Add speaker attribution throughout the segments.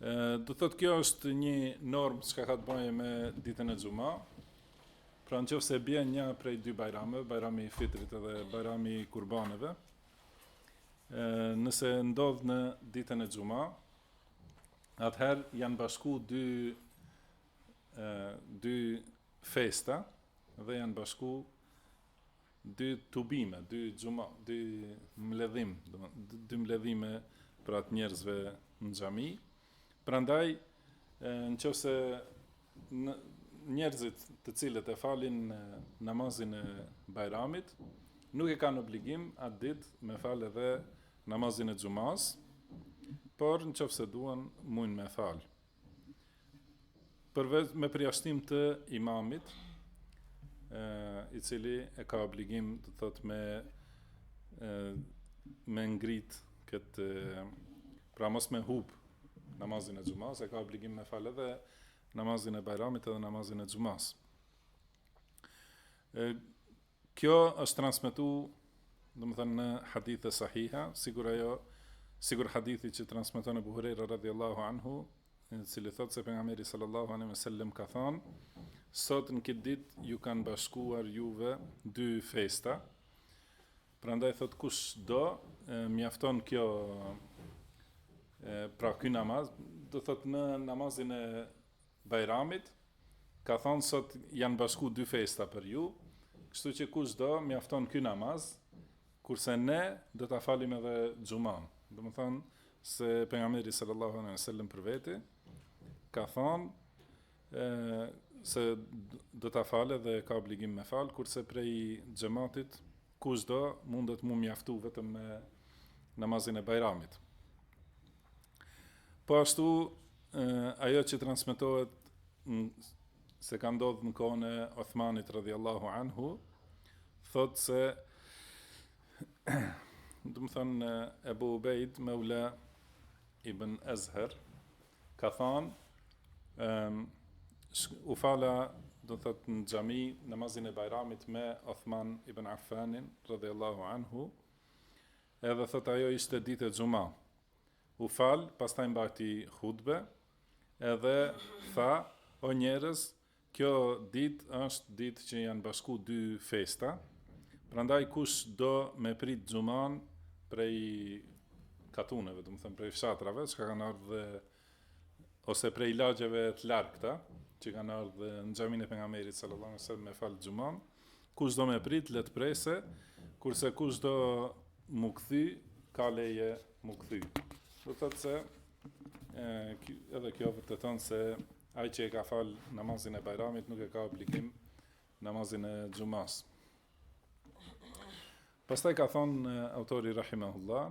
Speaker 1: Do thotë kjo është një normë që ka të bëjë me ditën e xhuma. Pra në qofë se bjen një prej dy bajrameve, bajrami i fitrit edhe bajrami i kurbaneve, nëse ndodh në ditën e xhuma, atëherë janë bashku dy, dy festa dhe janë bashku dy tubime, dy xhuma, dy mbledhim, dy mbledhime pra të njerëzve në xhami. Prandaj në qoftë se njerëzit të cilët e falin namazin e Bajramit nuk e kanë obligim atë ditë me fal edhe namazin e xhumas, por në qoftë se duan mujnë me fal. Përveç me përjashtim të imamit, e, i cili e ka obligim do thotë me e, me ngrit këtë pra mos me hup namazin e xhumas, e ka obligim me fal edhe namazin e Bajramit edhe namazin e xhumas. E Kjo është transmetu, domethënë në hadithe sahiha, sikur ajo, sikur hadithi që transmeton Ebu Hurejra radhiyallahu anhu, i cili thotë se pejgamberi sallallahu alejhi ve sellem ka thanë, sot në këtë ditë ju kanë bashkuar juve dy festa. Prandaj thotë kush do, mjafton kjo e, pra ky namaz, do thotë namazin e Bajramit, ka thon sot janë bashku dy festa për ju, kështu që kush do, mjafton ky namaz, kurse ne do ta falim edhe xhuman. Domethënë se pejgamberi sallallahu alejhi ve sellem për vete ka thënë se do ta falë dhe ka obligim me fal, kurse prej xhamatit kush do mundet mu mjaftu vetëm me namazin e Bajramit. Po ashtu, ajo që transmetohet se ka ndodh në kohën e Othmanit radhiyallahu anhu, thotë se domethënë Ebu Ubejd Meula ibn Ezher ka thon um, u fala do thotë në xhami namazin e Bajramit me Othman ibn Affanin radhiyallahu anhu edhe thotë ajo ishte ditë e xhuma U fal, pastaj mbajti hutbe, edhe tha, O njerëz, kjo ditë është ditë që janë bashku dy festa, prandaj kush do me prit xhumanë prej katuneve, domethënë prej fshatrave, çka kanë ardh ose prej lagjeve të largëta, që kanë ardh në xhaminë e pejgamberit sallallahu alejhi ve sellem me fal xhumanë, Kush do me prit le të presë, kurse kush do mu kthy ka leje mu kthy. Do të thotë se e, edhe kjo vërteton se ai që e ka fal namazin e Bajramit nuk e ka obligim namazin e Xhumas. Pastaj ka thonë autori rahimahullah,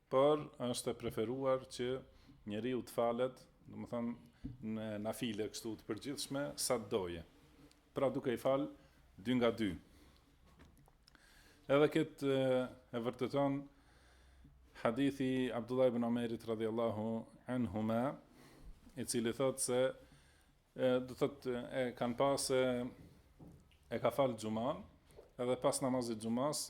Speaker 1: Por është e preferuar që njeriu të falet, domethënë në nafile kështu të përgjithshme sa të doje. Pra duke i fal dy nga dy. Edhe këtë e vërteton hadithi Abdullah ibn Omerit radhiyallahu anhuma, i cili thotë se e, do thotë e kanë pa se e ka fal xhuman, edhe pas namazit xhumas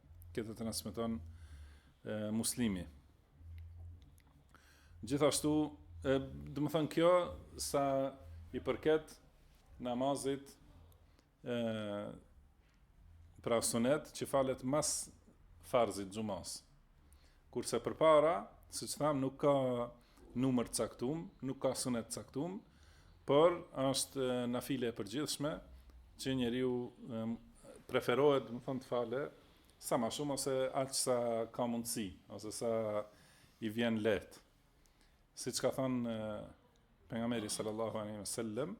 Speaker 1: Këtë transmeton Muslimi. Gjithashtu, e, domethënë kjo, sa i përket namazit e, pra sunet, që falet mas farzit xhumas. Kurse përpara, siç thamë, nuk ka numër të caktum, nuk ka sunet të caktum, por është nafile e përgjithshme që njeriu preferohet, domethënë të falë, sa ma shumë ose aq sa ka mundësi, ose sa i vjen lehtë. Siç ka thon pejgamberi sallallahu alaihi wasallam,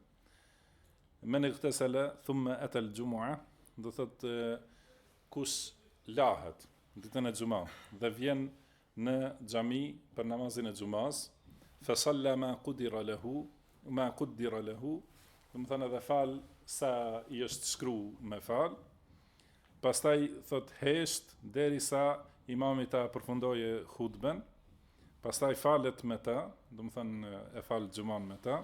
Speaker 1: men ightasala thumma ata al-jumu'a, do thotë Kush lahet ditën e xuma dhe vjen në xhami për namazin e xhumasë, fa salla ma qudira lehu, ma quddira lehu, domethënë edhe fal sa i është shkru me fal. Pastaj thot hesht derisa imami ta përfundojë hutben, pastaj falet me ta, domethënë e fal xhuman me ta.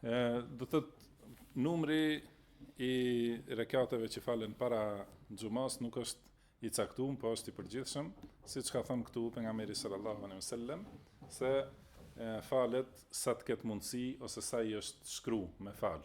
Speaker 1: Do thotë numri i rekateve që falen para xhumas nuk është i caktum, po është i përgjithshëm, siç ka thënë këtu pejgamberi sallallahu alejhi ve sellem, se e, falet sa të ketë mundësi ose sa i është shkru me fal.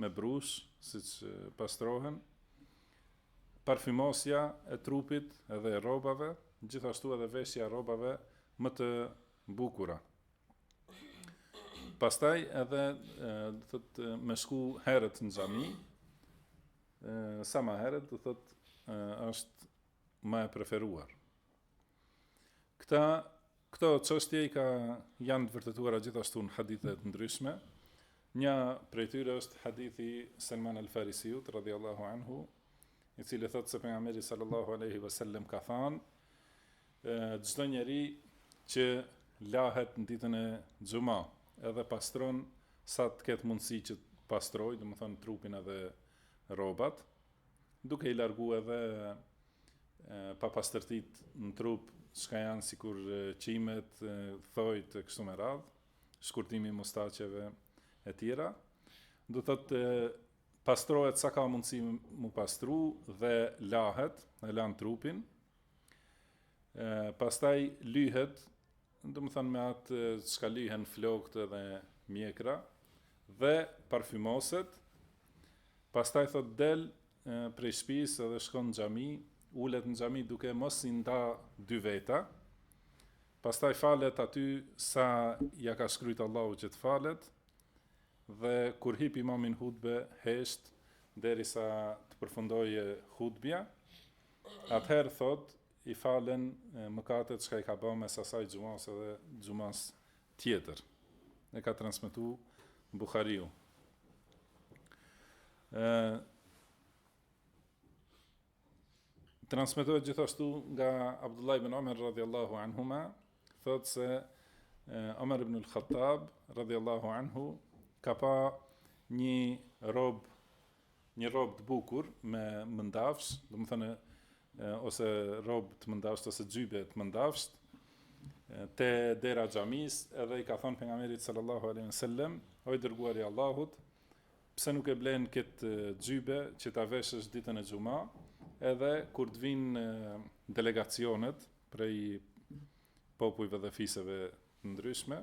Speaker 1: me brusë, siç pastrohen, parfymosja e trupit edhe e rrobave, gjithashtu edhe veshja e rrobave më të bukura. Pastaj edhe do thot me shku herët në xhami, sa ma herët do thot është më e preferuar. Këta, këto çështje janë të vërtetuara gjithashtu në hadithe të ndryshme. Një prej tyre është hadithi i Salman al-Farisiut radhiyallahu anhu, i cili thotë se pejgamberi sallallahu alaihi wasallam ka thënë, çdo njeri që lahet në ditën e xhuma, edhe pastrohet sa të ketë mundësi që të pastrohet, domethënë trupin edhe rrobat, Duke i largu edhe papastërtitë në trup çka janë sikur qimet, thonjtë e kështu me radhë, shkurtimi i mustaqeve e tjera. Do të thotë pastrohet sa ka mundësi mu pastru dhe lahet, e lan trupin, pastaj lyhet Domethënë me atë çka lyhen flokët edhe mjekra dhe parfymoset, pastaj thotë del prej shpisë dhe shkon në xhami, ulet në xhami duke mos i nda dy veta, pastaj falet aty sa ja ka shkru Allahu që të falet, dhe kur hip imami në hutbe hesht derisa të përfundojë hutbja, atëherë thotë I falen mëkatet çka i ka ba mes asaj xhumas edhe xhumas tjetër. E ka transmetu Buhariu. Ë Transmetohet gjithashtu nga Abdullah ibn Omer radhiyallahu anhuma, thot se Omer ibn al-Khattab radhiyallahu anhu ka pa një rrobë Një rrobë të bukur me mëndafsh, domethënë, ose rrobë të mëndafshtë, ose xhybe të mëndafshtë, te dera e xhamisë, edhe i ka thënë pejgamberit sallallahu alaihi wasallam, o i dërguari i Allahut, pse nuk e blen këtë xhybe që ta veshësh ditën e xhuma, edhe kur të vinë delegacionet prej popujve dhe fiseve të ndryshme,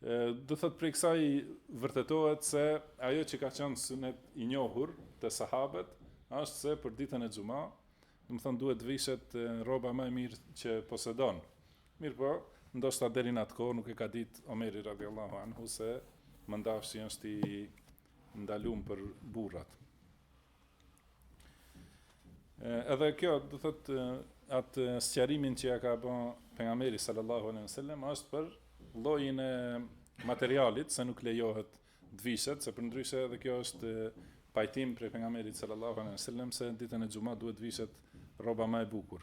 Speaker 1: Do të thotë prej kësaj vërtetohet se ajo që ka qenë sunet i njohur te sahabët është se për ditën e xhuma, domethënë duhet të vishet rroba ma e mirë që posedon. Mirëpo, ndoshta deri në atë kohë nuk e ka ditë Omeri radhiyallahu anhu se mëndafshi është i ndalum për burrat. Edhe kjo do thot atë sqarimin që ja ka bo pejgamberi sallallahu alejhi wasallam është për llojin e materialit se nuk lejohet të vishet, se përndryshe edhe kjo është pajtim prej pejgamberit sallallahu alejhi wasallam se ditën e xhuma duhet të vishet rroba më e bukur.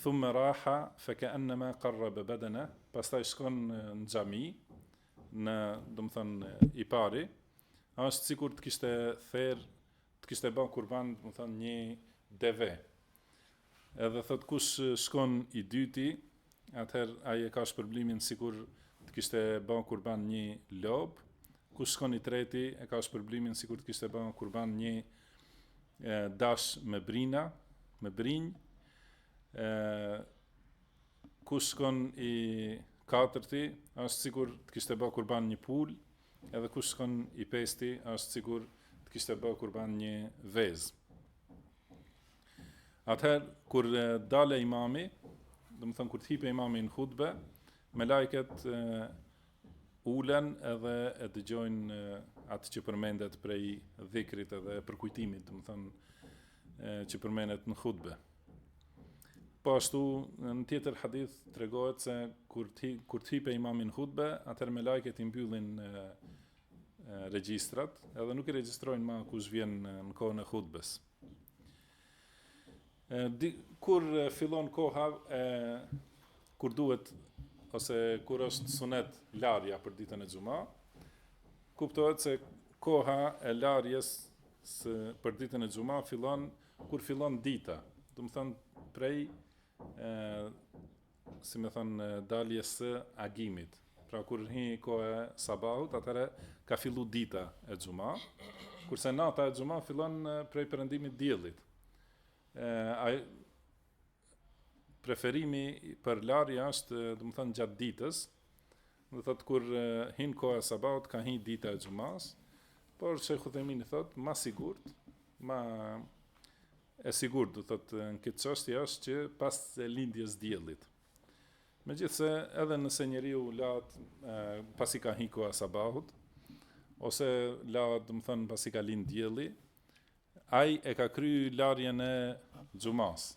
Speaker 1: Thumme raha fe ke'ennema karrabe bedeneten, pastaj shkon në xhami, në, domethënë, i pari, është sikur të kishte ther, të kishte ba kurban, domethënë, një deve. Edhe thotë kush shkon i dyti, atëherë ai e ka shpërblimin sikur të kishte ba kurban nji lopë, kush shkon i treti e ka shpërblimin sikur të kishte ba kurban nji dash me brina, me brinj, e, kush shkon i katërti është sikur të kishte ba kurban një pulë, edhe kush shkon i pesti është sikur të kishte ba kurban një vezë. Atëherë, kur të dale imami, domethënë, kur të hipe imami në hutbe, melaiket ulen edhe e dëgjojnë atë që përmendet prej dhikrit edhe përkujtimit, domethënë, që përmendet në hutbe. Po ashtu, në tjetër hadith tregohet se kur të hipe imami në hutbe, atëherë melaiket i mbyllin regjistrat edhe nuk i regjistrojnë ma kush vjen në kohën e hutbes. Kur fillon koha e kur duhet ose kur është sunet larja për ditën e xhuma, kuptohet se koha e larjes për ditën e xhuma fillon kur fillon dita, domethënë prej e, si me thënë, daljes së agimit. Pra kur hi koha e sabahut, atëherë ka fillu dita e xhuma, kurse nata e xhuma fillon prej perëndimit diellit. Ai preferimi për larje është, domethënë, gjatë ditës. Edhe thotë kur hin koha e sabahut, ka hi dita e xhumas, por Shejh Uthejmini thotë, ma sigurt, ma E sigurt, do thot, në këtë çështje është që pas lindjes diellit. Megjithëse edhe nëse njeriu lahet pasi ka hi koha e sabahut ose lahet, domethënë, pasi ka lind dielli, ai e ka kry larjen e xhumas.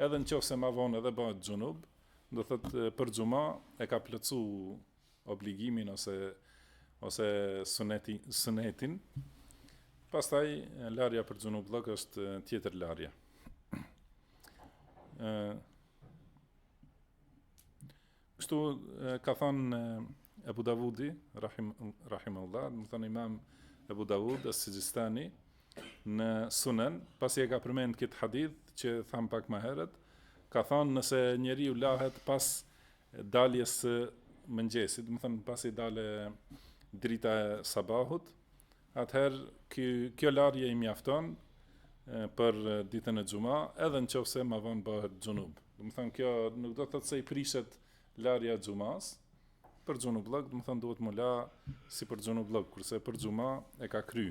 Speaker 1: Edhe në qoftë se ma vonë edhe bahet xhunub, do thot për xhuma e ka plotsu obligimin ose ose suneti sunetin pastaj larja për xhunubllëk është tjetër larje ë kështu ka thënë Ebu Davudi rahim rahimehullah domethënë imam Ebu Davud es-Sixhistani në Sunan pasi e ka përmend këtë hadith që tham pak ma herët ka thënë nëse njeriu lahet pas e daljes së mëngjesit, domethënë pasi dale drita e sabahut, atëherë ky kjo larje i mjafton për ditën e xhuma, edhe në qoftë se më vonë bëhet xhunub. Domethënë kjo nuk do të thotë se i prishet larja e xhumas, për xhunubllëk, domethënë duhet m'u la si për xhunubllëk, kurse për xhuma e ka kry.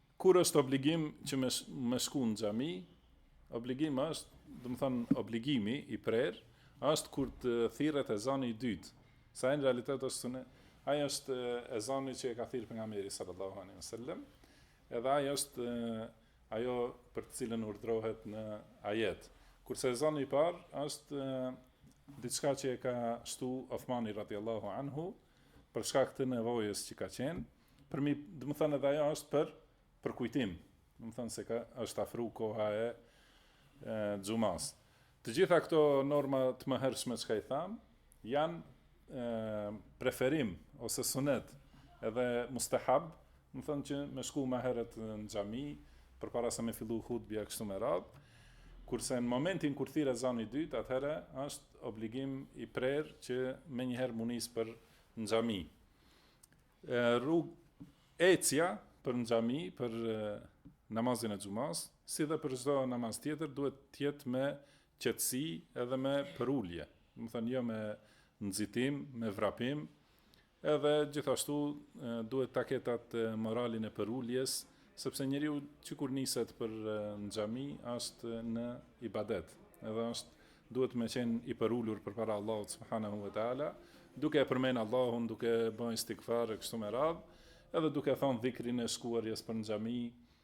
Speaker 1: Kur është obligim që me me shku në xhami? Obligim është, domethënë obligimi i prerë është kur të thirret ezani i dytë. Se ai në realitet është sunë, ai është ezani që e ka thirrë pejgamberi sallallahu alaihi wasallam, edhe ai është ajo për të cilën urdhërohet në ajet. Kurse ezani i parë është diçka që e ka shtu Uthmani radiallahu anhu, për shkak të nevojës që ka qenë, për me, domethënë edhe ajo është për përkujtim. Domethënë se ka është afru koha e, e xhumas. Të gjitha këto norma të mëhershme çka i thamë, janë e, preferim ose sunet edhe mustahab Domethënë që me shku më herët në xhami, përpara se me fillu hutbja e kështu me radhë, kurse në momentin kur thirr ezani i dytë, atëherë është obligim i prerë që menjëherë mu nis për në xhami. Rrugë ecja për në xhami, për namazin e xhumas, si dhe për çdo namaz tjetër duhet të jetë me qetësi edhe me përulje. Domethënë jo me nxitim, me vrapim, Edhe gjithashtu duhet ta ketë atë moralin e përuljes, sepse njeriu që kur niset për në xhami është në ibadet, edhe është duhet me qenë i përulur përpara Allahut subhanehu ve teala, duke e përmenë Allahun, duke bë istigfar e kështu me radhë, edhe duke thënë dhikrin e shkuarjes për në xhami,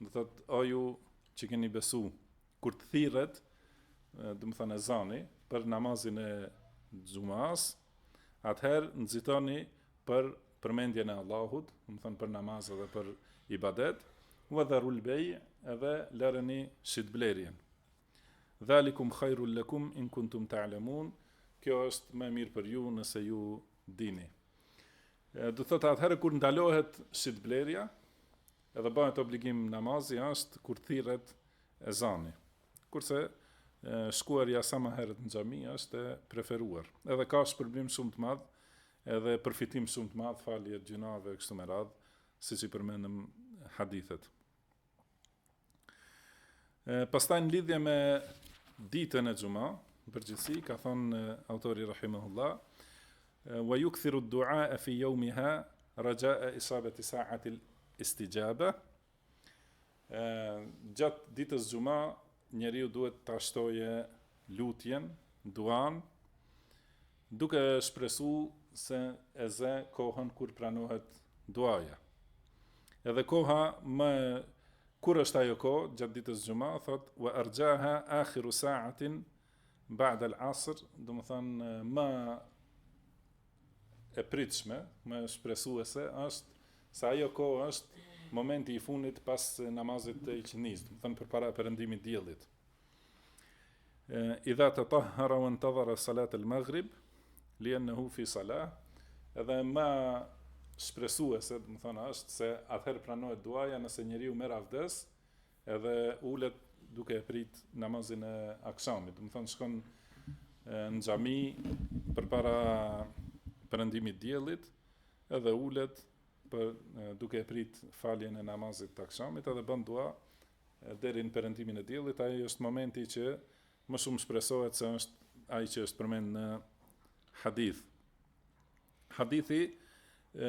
Speaker 1: do të thotë o ju që keni besu, kur të thirret, domethënë ezani për namazin e xhumas, atëherë nxitoni për përmendjen e Allahut, domethënë për namaz dhe për ibadet, wa dharul bay edhe lëreni shitblerjen. Dhalikum khairul lakum in kuntum ta'lamun. Kjo është më e mirë për ju nëse ju e dini. Do thotë atëherë kur ndalohet shitblerja, Edhe bëhet obligim namazi është kur thirret ezani. Kurse shkuarja sa më herët në xhami është e preferuar. Edhe ka shpërblim shumë të madh, edhe përfitim shumë të madh, falje të gjynaheve e kështu me radhë, siç i përmendëm hadithet. E, pastaj në lidhje me ditën e xhuma, në përgjithësi ka thënë autori rahimahullah, Wa yukthiru ad-du'a'a fi yawmiha raja'a isabati sa'ati al-istijaba, Gjatë ditës së xhuma njeriu duhet ta shtojë lutjen, duan, duke shpresu se e ze kohën kur pranohet duaja. Edhe koha më e Kur është ajo kohë gjatë ditës së xhuma, thotë, Wa arja'ha akhiru sa'atin Ba'd al-'asr, domethënë më e pritshme, më shpresuese është se ajo kohë është momenti i fundit pas namazit të iqindisë, domethënë përpara perëndimit të diellit. Idha tatahhara wa intadhara salat al-maghrib, li'annahu fi salah, edhe më shpresuese, domethënë është se atëherë pranohet duaja nëse njeriu merr avdes Edhe ulet duke e prit namazin e akshamit, domethënë shkon në xhami përpara perëndimit të diellit, edhe ulet për duke e prit faljen e namazit të akshamit, edhe bën dua deri në perëndimin e diellit, ai është momenti që më shumë shpresohet se është ai që është përmend në hadith. Hadithi e,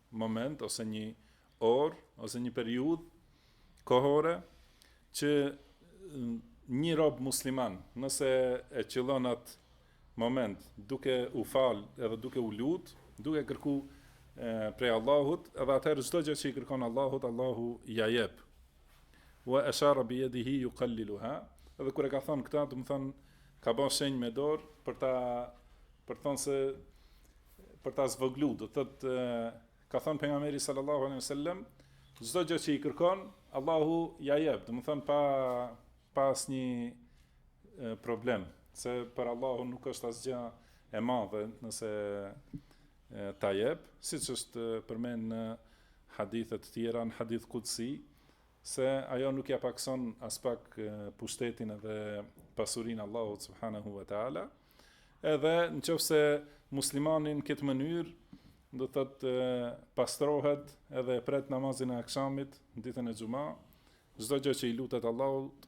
Speaker 1: moment ose një orë ose një periudhë kohore që një rob musliman, nëse e qëllon atë moment duke u fal edhe duke u lut, duke kërku e, prej Allahut, edhe atëherë çdo gjë që i kërkon Allahut, Allahu ia jep. Wa ashara bi yadihi yuqalliluha. Edhe kur e ka thënë këtë, domethënë ka bën shenjë me dorë për ta Për të thënë se për ta zvogëlu, do thotë ka thënë pejgamberi sallallahu alejhi ve sellem, çdo gjë që i kërkon, Allahu ia jep, domethënë pa pa asnjë problem, se për Allahun nuk është asgjë e madhe nëse ta jep, siç është përmend në hadithe të tjera, në hadith kudsi, se ajo nuk ia pakëson aspak pushtetin edhe pasurinë Allahut subhanahu wa taala, edhe në qoftë se muslimani në këtë mënyrë do thotë pastrohet edhe e pret namazin e akshamit në ditën e xhuma, çdo gjë që i lutet Allahut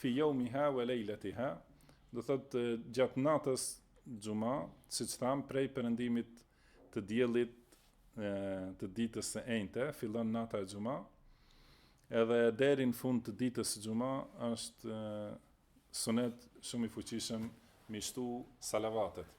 Speaker 1: Fi jaumiha wa leilatiha, do thotë gjatë natës së xhuma, siç thamë prej perëndimit të diellit të ditës së enjte fillon nata e xhuma edhe deri në fund të ditës së xhuma është sunet shumë i fuqishëm m'i shtu salavatet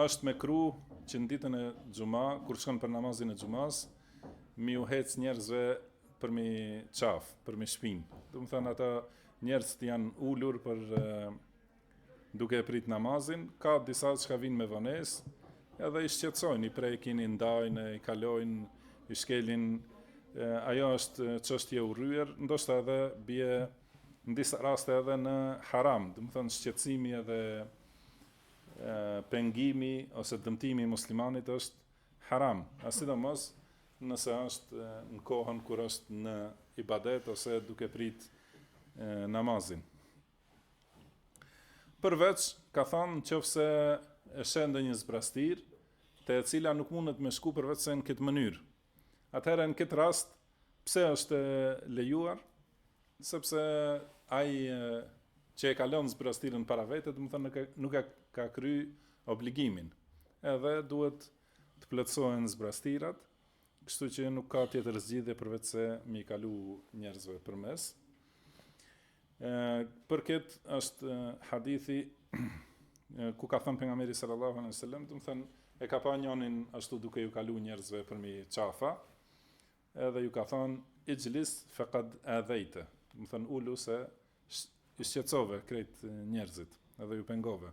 Speaker 1: Është mekruh që në ditën e xhuma, kur shkon për namazin e xhumas, m'iu hec njerëzve përmi qafë, përmi shpinë. Domethënë ata njerëzit që janë ulur për duke e prit namazin, ka disa çka vijnë me vonesë, edhe i shqetësojnë, i prekin, i ndajnë, i kalojnë, i shkelin, ajo është çështje e urryer, ndoshta edhe bie në disa raste edhe në haram, domethënë shqetësimi edhe pengimi ose dëmtimi i muslimanit është haram, a sidomos nëse është në kohën kur është në ibadet ose duke prit namazin. Përveç, ka thonë në qofë se e sheh ndonjë zbrastirë, te e cila nuk mundet me shku përveç se në këtë mënyrë, Atëherë në këtë rast pse është e lejuar? Sepse ai që e ka lon zbrastirën para vete, domethonë nuk e nuk e ka kry obligimin. Edhe duhet të plotësohen zbrastirat, kështu që nuk ka tjetër zgjidhje përveç se m'i kalu njerëzve përmes. E, për këtë është hadithi ku ka thënë pejgamberi sallallahu alejhi ue sellem, domethonë e ka pa njënin ashtu duke ju kalu njerëzve përmi qafa, edhe ju ka thënë ixhlis fekad adhejte, domethonë ulu se i shqetësove krejt njerëzit, edhe ju pengove.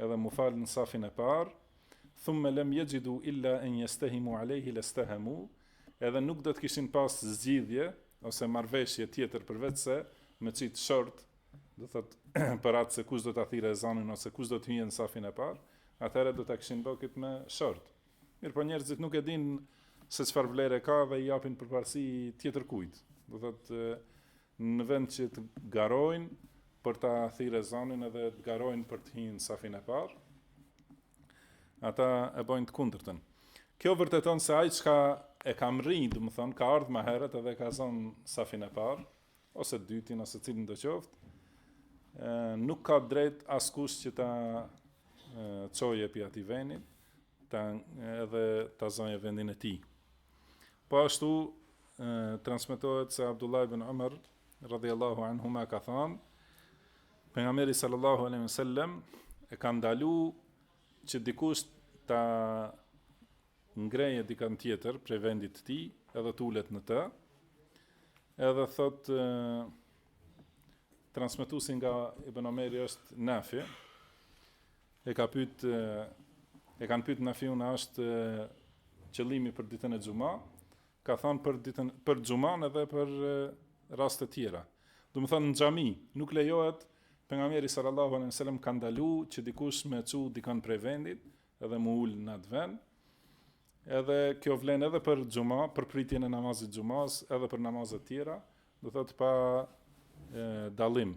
Speaker 1: edhe mu fal në safin e parë, thumme lem yejidû illa en yestehimû alejhi lestehemû, edhe nuk do të kishin pas zgjidhje ose marrëveshje tjetër përveçse me qit short, do thot për atë se kush do ta thirre ezanin ose kush do të hynte në safin e parë, atëherë do ta kishin bërë këtë me short. Mirëpo njerëzit nuk e dinë se çfarë vlere ka dhe i japin përparësi tjetërkujt. Do thot Në vend që të garojnë për ta thirrë ezanin edhe të garojnë për të hi në safin e parë, ata e bëjnë të kundërtën. Kjo vërteton se ai çka e ka mrri, domethonë, ka ardhur më herët edhe ka zon safin e parë ose të dytin ose cilin do qoftë, ë nuk ka drejt askush që ta çoje pi atij vendit, ta edhe ta zojë vendin e tij. Po ashtu transmetohet se Abdullah ibn Umar radhiyallahu anhuma ka thënë pejgamberi sallallahu alaihi wasallam e ka ndalu që dikush ta ngreje dikën tjetër prej vendit të tij edhe të ulet në të. Edhe thot transmetuesi nga Ibn Omeri është Nafi. E ka pyet e kanë pyet Nafiun a është qëllimi për ditën e xhuma, ka thënë për ditën për xhuman edhe për raste të tjera. Domethon në xhami nuk lejohet pejgamberi sallallahu alejhi dhe sellem ka ndalu që dikush me çu dikon prej vendit edhe mu ul në atë vend. Edhe kjo vlen edhe për xhuma, për pritjen e namazit të xhumas, edhe për namazet tjera, domethon pa e, dallim.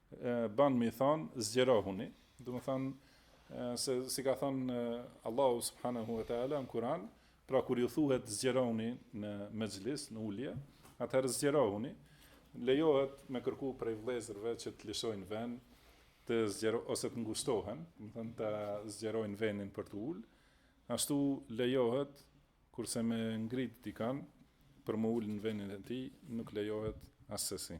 Speaker 1: Ban me i than, zgjerohuni, domethan, se si ka than Allahu subhanahu wa ta'ala në Kur'an, pra kur ju thuhet zgjerohuni në mexhlis, në ulje, atëherë zgjerohuni, lejohet me kërku prej vlezërve që të lëshojnë ven, të zgjero, ose të ngushtohen, domethënë të zgjerojnë venin për t'u ulë, ashtu lejohet, kurse me ngrit dikan, për me u ulë në venin e tij, nuk lejohet assesi.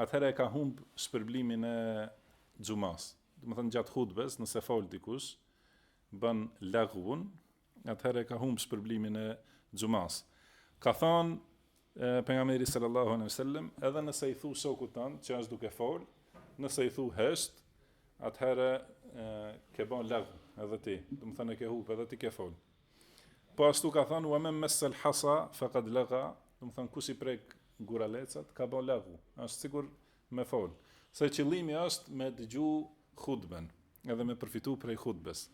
Speaker 1: atëherë e ka humb shpërblimin e xhumasë. Domethënë gjatë hutbes, nëse fol dikush, bën lagvun, atëherë e ka humb shpërblimin e xhumasë. Ka thënë pejgamberi sallallahu alejhi dhe sellem, edhe nëse i thu shokut tënd që është duke fol, nëse i thu hesht, atëherë ke bën laghu edhe ti. Domethënë e ke humb edhe ti ke fol. Po ashtu ka thënë wa men massal hasa faqad laga, domethënë kush i prek guralecat ka bën lagu, është sikur me fol. Se qëllimi është me dëgju hutben, edhe me përfitu prej hutbes.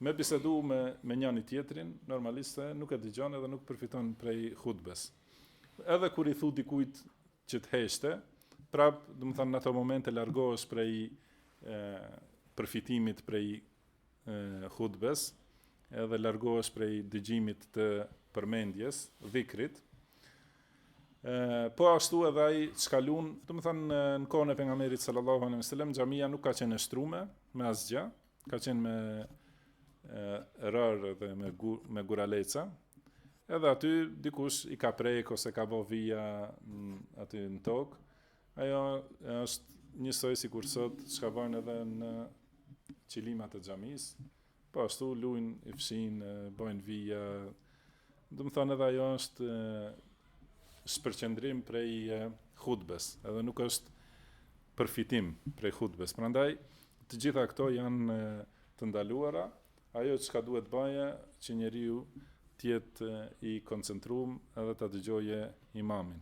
Speaker 1: Me bisedu me me njëri-tjetrin, normalisht se nuk e dëgjon edhe nuk përfiton prej hutbes. Edhe kur i thu dikujt që të heshtë, prap, domethënë në ato momente largohesh prej ë përfitimit prej hutbes, edhe largohesh prej dëgjimit të përmendjes, dhikrit. Ë po ashtu edhe ai çka lun, domethënë në kohën e pejgamberit sallallahu alejhi dhe sellem xhamia nuk ka qenë e shtrume me asgjë, Ka qenë me rërë dhe me, gu, me guraleca, edhe aty dikush i ka prekë ose ka bo vija mm, aty në tokë, ajo është njësoj sikur sot, çka bojnë edhe në qilimat e xhamisë, po ashtu lujnë i fshin, bojnë vija, domethonë edhe ajo është shpërqendrim prej hutbes, edhe nuk është përfitim prej hutbes. Prandaj, Të gjitha këto janë të ndaluara. Ajo çka duhet bajë që njeriu të jetë i koncentrum edhe ta dëgjojë imamin.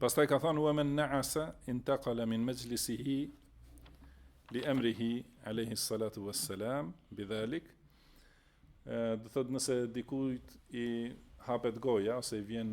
Speaker 1: Pastaj ka thënë ua men na'asa intaqala min majlisihi li emrihi alayhi salatu wassalam bidhalik do thot nëse dikujt i hapet goja ose i vjen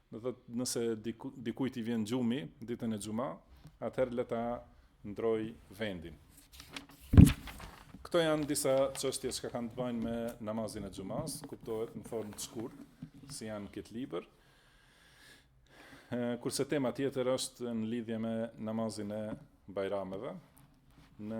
Speaker 1: Do të thotë nëse dikujt i vjen gjumi ditën e xhuma, atëherë le ta ndrojë vendin. Këto janë disa çështje që kanë të bëjnë me namazin e xhumas, kuptohet në formë të shkurt, si janë n'këtë libër. Kurse tema tjetër është në lidhje me namazin e bajrameve në